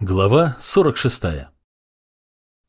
Глава 46.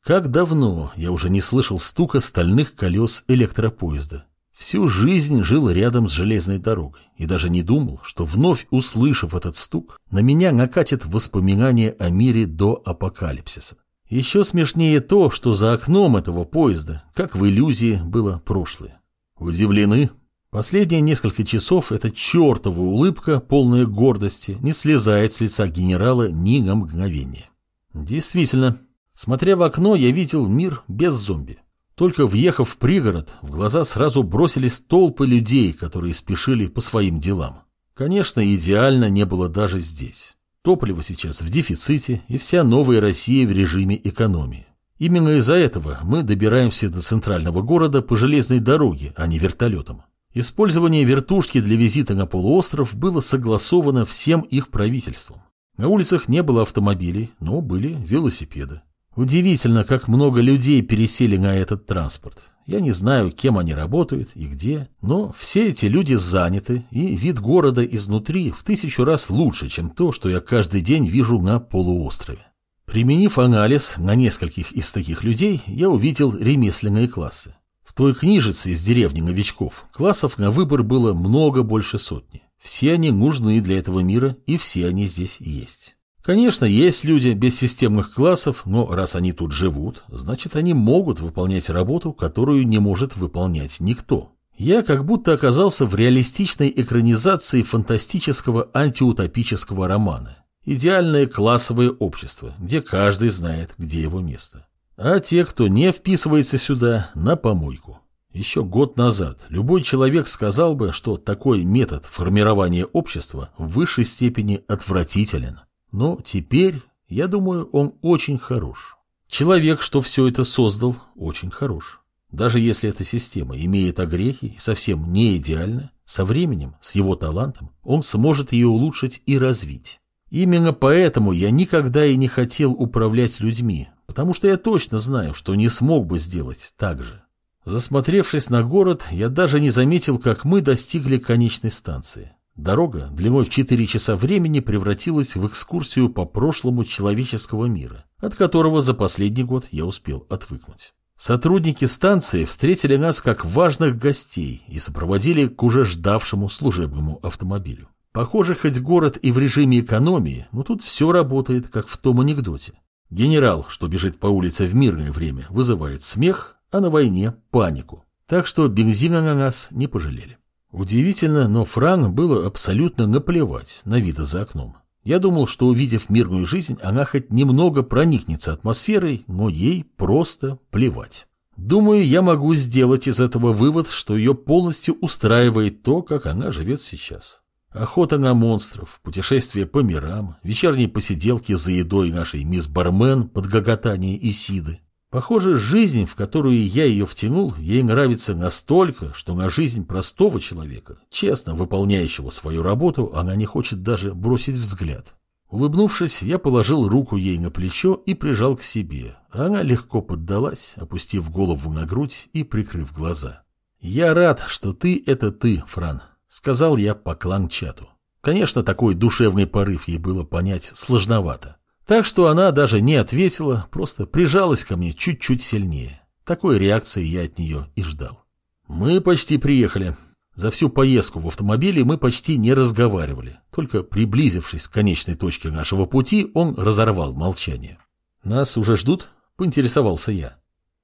Как давно я уже не слышал стука стальных колес электропоезда. Всю жизнь жил рядом с железной дорогой и даже не думал, что вновь услышав этот стук, на меня накатит воспоминание о мире до апокалипсиса. Еще смешнее то, что за окном этого поезда, как в иллюзии, было прошлое. Удивлены? Последние несколько часов эта чертова улыбка, полная гордости, не слезает с лица генерала ни на мгновение. Действительно, смотря в окно, я видел мир без зомби. Только въехав в пригород, в глаза сразу бросились толпы людей, которые спешили по своим делам. Конечно, идеально не было даже здесь. Топливо сейчас в дефиците, и вся новая Россия в режиме экономии. Именно из-за этого мы добираемся до центрального города по железной дороге, а не вертолетом. Использование вертушки для визита на полуостров было согласовано всем их правительством. На улицах не было автомобилей, но были велосипеды. Удивительно, как много людей пересели на этот транспорт. Я не знаю, кем они работают и где, но все эти люди заняты, и вид города изнутри в тысячу раз лучше, чем то, что я каждый день вижу на полуострове. Применив анализ на нескольких из таких людей, я увидел ремесленные классы. В той книжице из деревни новичков классов на выбор было много больше сотни. Все они нужны для этого мира, и все они здесь есть. Конечно, есть люди без системных классов, но раз они тут живут, значит они могут выполнять работу, которую не может выполнять никто. Я как будто оказался в реалистичной экранизации фантастического антиутопического романа. Идеальное классовое общество, где каждый знает, где его место а те, кто не вписывается сюда, на помойку. Еще год назад любой человек сказал бы, что такой метод формирования общества в высшей степени отвратителен. Но теперь, я думаю, он очень хорош. Человек, что все это создал, очень хорош. Даже если эта система имеет огрехи и совсем не идеальна, со временем, с его талантом, он сможет ее улучшить и развить. Именно поэтому я никогда и не хотел управлять людьми, потому что я точно знаю, что не смог бы сделать так же. Засмотревшись на город, я даже не заметил, как мы достигли конечной станции. Дорога длиной в 4 часа времени превратилась в экскурсию по прошлому человеческого мира, от которого за последний год я успел отвыкнуть. Сотрудники станции встретили нас как важных гостей и сопроводили к уже ждавшему служебному автомобилю. Похоже, хоть город и в режиме экономии, но тут все работает, как в том анекдоте. Генерал, что бежит по улице в мирное время, вызывает смех, а на войне – панику. Так что бензина на нас не пожалели. Удивительно, но Фран было абсолютно наплевать на виды за окном. Я думал, что увидев мирную жизнь, она хоть немного проникнется атмосферой, но ей просто плевать. Думаю, я могу сделать из этого вывод, что ее полностью устраивает то, как она живет сейчас. Охота на монстров, путешествия по мирам, вечерние посиделки за едой нашей мисс Бармен под гоготание Исиды. Похоже, жизнь, в которую я ее втянул, ей нравится настолько, что на жизнь простого человека, честно выполняющего свою работу, она не хочет даже бросить взгляд. Улыбнувшись, я положил руку ей на плечо и прижал к себе. Она легко поддалась, опустив голову на грудь и прикрыв глаза. «Я рад, что ты — это ты, Фран», Сказал я по кланчату. Конечно, такой душевный порыв ей было понять сложновато. Так что она даже не ответила, просто прижалась ко мне чуть-чуть сильнее. Такой реакции я от нее и ждал. Мы почти приехали. За всю поездку в автомобиле мы почти не разговаривали. Только приблизившись к конечной точке нашего пути, он разорвал молчание. «Нас уже ждут?» – поинтересовался я.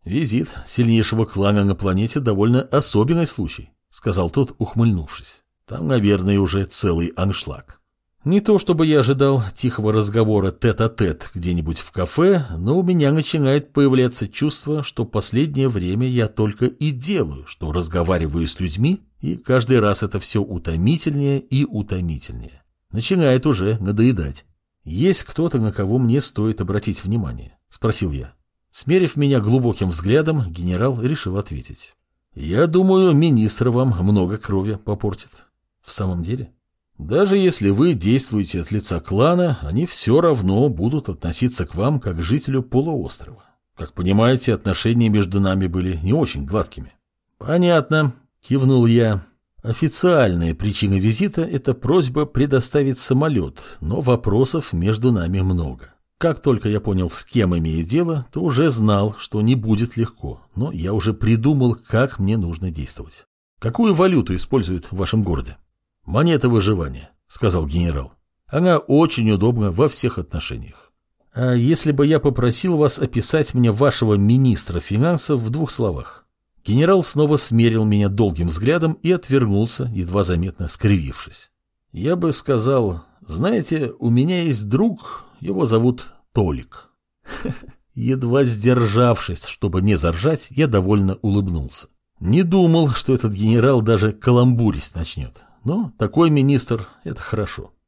«Визит сильнейшего клана на планете довольно особенный случай сказал тот, ухмыльнувшись. Там, наверное, уже целый аншлаг. Не то чтобы я ожидал тихого разговора тет-а-тет -тет где-нибудь в кафе, но у меня начинает появляться чувство, что последнее время я только и делаю, что разговариваю с людьми, и каждый раз это все утомительнее и утомительнее. Начинает уже надоедать. «Есть кто-то, на кого мне стоит обратить внимание?» – спросил я. Смерив меня глубоким взглядом, генерал решил ответить. Я думаю, министр вам много крови попортит. В самом деле? Даже если вы действуете от лица клана, они все равно будут относиться к вам как к жителю полуострова. Как понимаете, отношения между нами были не очень гладкими. Понятно, кивнул я. Официальная причина визита – это просьба предоставить самолет, но вопросов между нами много. Как только я понял, с кем имею дело, то уже знал, что не будет легко, но я уже придумал, как мне нужно действовать. Какую валюту используют в вашем городе? Монета выживания, сказал генерал. Она очень удобна во всех отношениях. А если бы я попросил вас описать мне вашего министра финансов в двух словах? Генерал снова смерил меня долгим взглядом и отвернулся, едва заметно скривившись. Я бы сказал, знаете, у меня есть друг, его зовут Толик. Едва сдержавшись, чтобы не заржать, я довольно улыбнулся. Не думал, что этот генерал даже каламбурить начнет. Но такой министр — это хорошо.